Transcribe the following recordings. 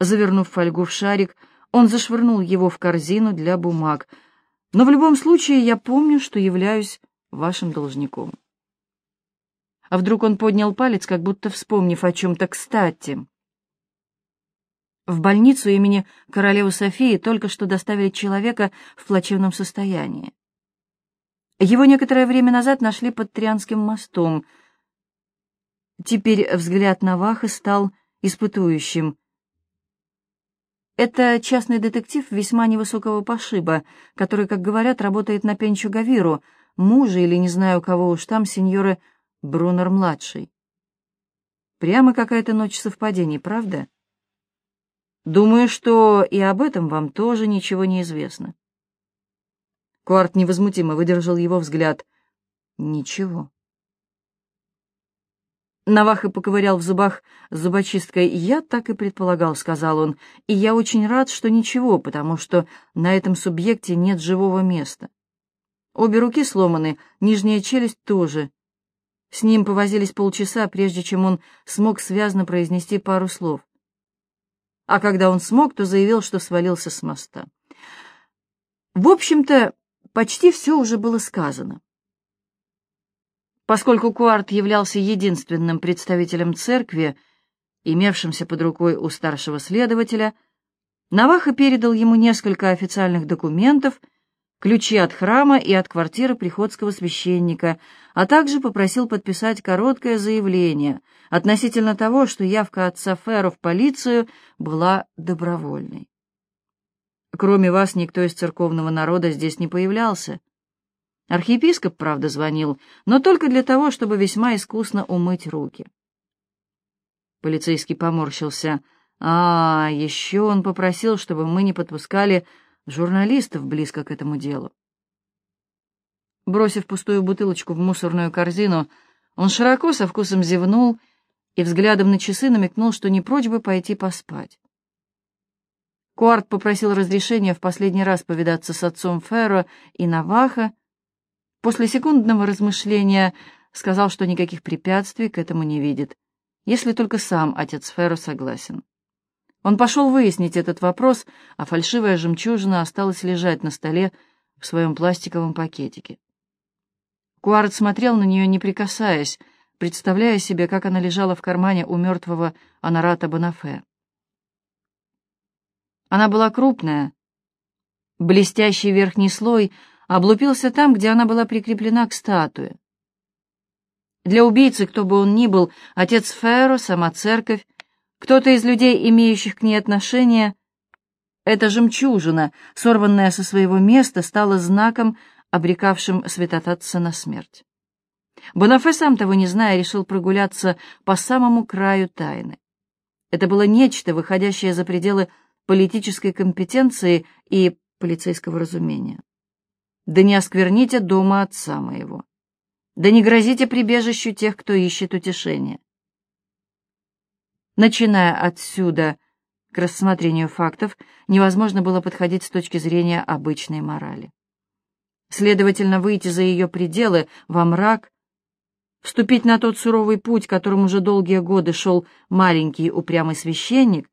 Завернув фольгу в шарик, он зашвырнул его в корзину для бумаг. «Но в любом случае я помню, что являюсь вашим должником». А вдруг он поднял палец, как будто вспомнив о чем-то кстати. В больницу имени королевы Софии только что доставили человека в плачевном состоянии. Его некоторое время назад нашли под Трианским мостом. Теперь взгляд Наваха стал испытующим. Это частный детектив весьма невысокого пошиба, который, как говорят, работает на Пенчу Гавиру, мужа или не знаю кого уж там, сеньоры Брунер-младший. Прямо какая-то ночь совпадений, правда? Думаю, что и об этом вам тоже ничего не известно. Куарт невозмутимо выдержал его взгляд. Ничего. Наваха поковырял в зубах зубочисткой. «Я так и предполагал», — сказал он, — «и я очень рад, что ничего, потому что на этом субъекте нет живого места. Обе руки сломаны, нижняя челюсть тоже. С ним повозились полчаса, прежде чем он смог связно произнести пару слов а когда он смог, то заявил, что свалился с моста. В общем-то, почти все уже было сказано. Поскольку Куарт являлся единственным представителем церкви, имевшимся под рукой у старшего следователя, Наваха передал ему несколько официальных документов — ключи от храма и от квартиры приходского священника, а также попросил подписать короткое заявление относительно того, что явка отца Ферро в полицию была добровольной. Кроме вас никто из церковного народа здесь не появлялся. Архиепископ, правда, звонил, но только для того, чтобы весьма искусно умыть руки. Полицейский поморщился. А, еще он попросил, чтобы мы не подпускали журналистов близко к этому делу. Бросив пустую бутылочку в мусорную корзину, он широко со вкусом зевнул и взглядом на часы намекнул, что не прочь бы пойти поспать. Куарт попросил разрешения в последний раз повидаться с отцом Ферро и Наваха. После секундного размышления сказал, что никаких препятствий к этому не видит, если только сам отец Ферро согласен. Он пошел выяснить этот вопрос, а фальшивая жемчужина осталась лежать на столе в своем пластиковом пакетике. Куарт смотрел на нее, не прикасаясь, представляя себе, как она лежала в кармане у мертвого Анарата Бонафе. Она была крупная. Блестящий верхний слой облупился там, где она была прикреплена к статуе. Для убийцы, кто бы он ни был, отец Ферро, сама церковь, кто-то из людей, имеющих к ней отношение, эта жемчужина, сорванная со своего места, стала знаком, обрекавшим святотатца на смерть. Бонафе, сам того не зная, решил прогуляться по самому краю тайны. Это было нечто, выходящее за пределы политической компетенции и полицейского разумения. Да не оскверните дома отца моего. Да не грозите прибежищу тех, кто ищет утешения. Начиная отсюда к рассмотрению фактов, невозможно было подходить с точки зрения обычной морали. Следовательно, выйти за ее пределы во мрак, вступить на тот суровый путь, которым уже долгие годы шел маленький упрямый священник,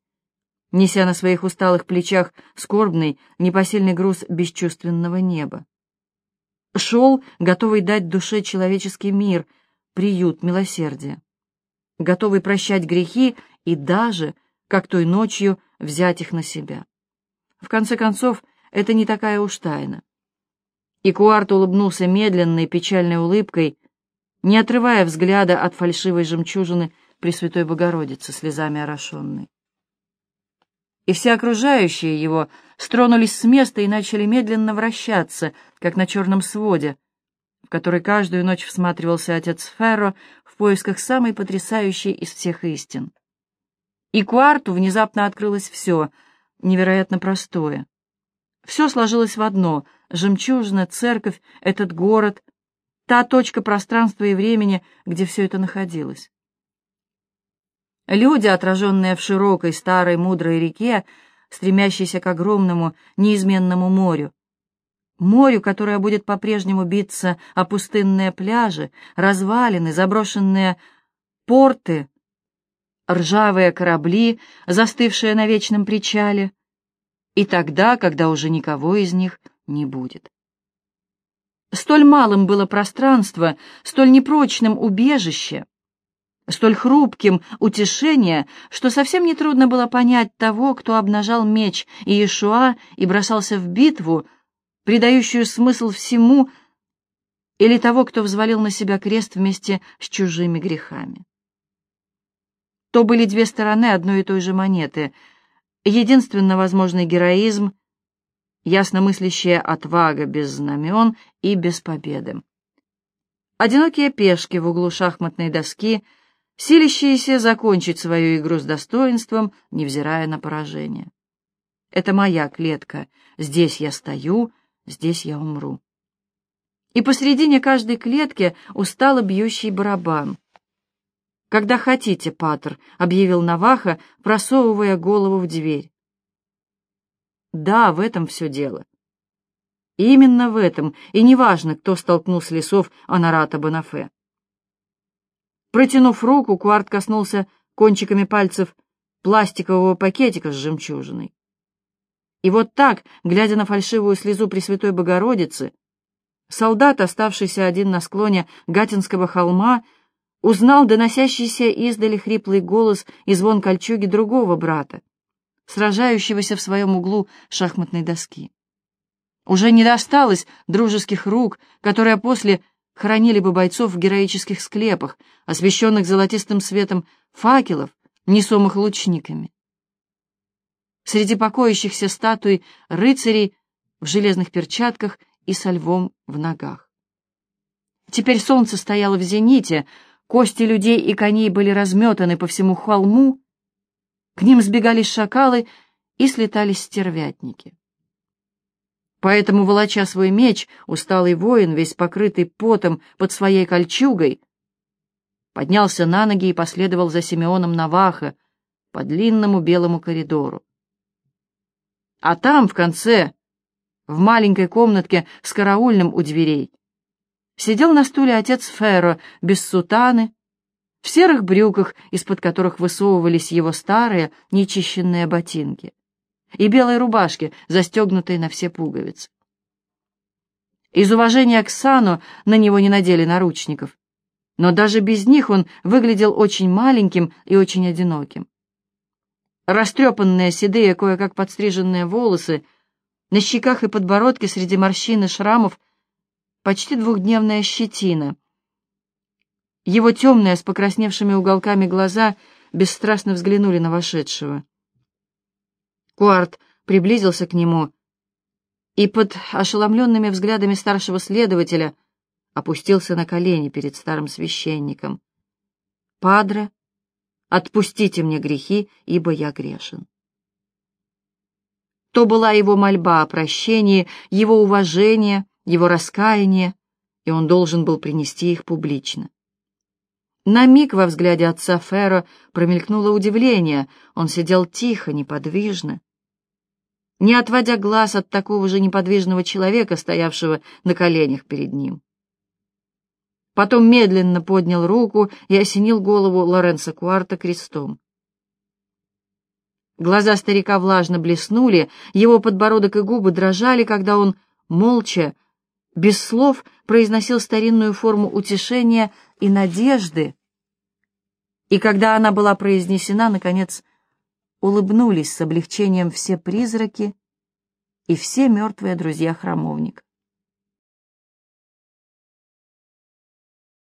неся на своих усталых плечах скорбный, непосильный груз бесчувственного неба. Шел, готовый дать душе человеческий мир, приют, милосердие, готовый прощать грехи и даже, как той ночью, взять их на себя. В конце концов, это не такая уж тайна. И Куарт улыбнулся медленной, печальной улыбкой, не отрывая взгляда от фальшивой жемчужины Пресвятой Богородицы, слезами орошенной. И все окружающие его стронулись с места и начали медленно вращаться, как на черном своде, в который каждую ночь всматривался отец Ферро в поисках самой потрясающей из всех истин. И Куарту внезапно открылось все, невероятно простое. Все сложилось в одно — жемчужина, церковь, этот город, та точка пространства и времени, где все это находилось. Люди, отраженные в широкой, старой, мудрой реке, стремящейся к огромному, неизменному морю. Морю, которое будет по-прежнему биться о пустынные пляжи, развалины, заброшенные порты, ржавые корабли, застывшие на вечном причале, и тогда, когда уже никого из них не будет. Столь малым было пространство, столь непрочным убежище, столь хрупким утешение, что совсем нетрудно было понять того, кто обнажал меч Иешуа и бросался в битву, придающую смысл всему, или того, кто взвалил на себя крест вместе с чужими грехами. То были две стороны одной и той же монеты. Единственно возможный героизм, ясномыслящая отвага без знамен и без победы. Одинокие пешки в углу шахматной доски, силящиеся закончить свою игру с достоинством, невзирая на поражение. Это моя клетка. Здесь я стою, здесь я умру. И посредине каждой клетки устало бьющий барабан. «Когда хотите, Патер», — объявил Наваха, просовывая голову в дверь. Да, в этом все дело. именно в этом, и неважно, кто столкнул с лесов Анарата Бонафе. Протянув руку, Куарт коснулся кончиками пальцев пластикового пакетика с жемчужиной. И вот так, глядя на фальшивую слезу Пресвятой Богородицы, солдат, оставшийся один на склоне Гатинского холма, узнал доносящийся издали хриплый голос и звон кольчуги другого брата, сражающегося в своем углу шахматной доски. Уже не досталось дружеских рук, которые после хоронили бы бойцов в героических склепах, освещенных золотистым светом факелов, несомых лучниками. Среди покоящихся статуй рыцарей в железных перчатках и со львом в ногах. Теперь солнце стояло в зените, кости людей и коней были разметаны по всему холму, к ним сбегались шакалы и слетались стервятники. Поэтому, волоча свой меч, усталый воин, весь покрытый потом под своей кольчугой, поднялся на ноги и последовал за Симеоном Наваха по длинному белому коридору. А там, в конце, в маленькой комнатке с караульным у дверей, сидел на стуле отец Ферро без сутаны, в серых брюках, из-под которых высовывались его старые, нечищенные ботинки, и белой рубашке, застегнутой на все пуговицы. Из уважения к Сану на него не надели наручников, но даже без них он выглядел очень маленьким и очень одиноким. Растрепанные, седые, кое-как подстриженные волосы, на щеках и подбородке среди морщин и шрамов почти двухдневная щетина — его темные с покрасневшими уголками глаза бесстрастно взглянули на вошедшего. Куарт приблизился к нему и под ошеломленными взглядами старшего следователя опустился на колени перед старым священником. «Падре, отпустите мне грехи, ибо я грешен». То была его мольба о прощении, его уважение, его раскаяние, и он должен был принести их публично. На миг во взгляде отца Ферро промелькнуло удивление. Он сидел тихо, неподвижно, не отводя глаз от такого же неподвижного человека, стоявшего на коленях перед ним. Потом медленно поднял руку и осенил голову Лоренцо Куарта крестом. Глаза старика влажно блеснули, его подбородок и губы дрожали, когда он, молча, без слов, произносил старинную форму утешения — и надежды. И когда она была произнесена, наконец, улыбнулись с облегчением все призраки и все мертвые друзья храмовника.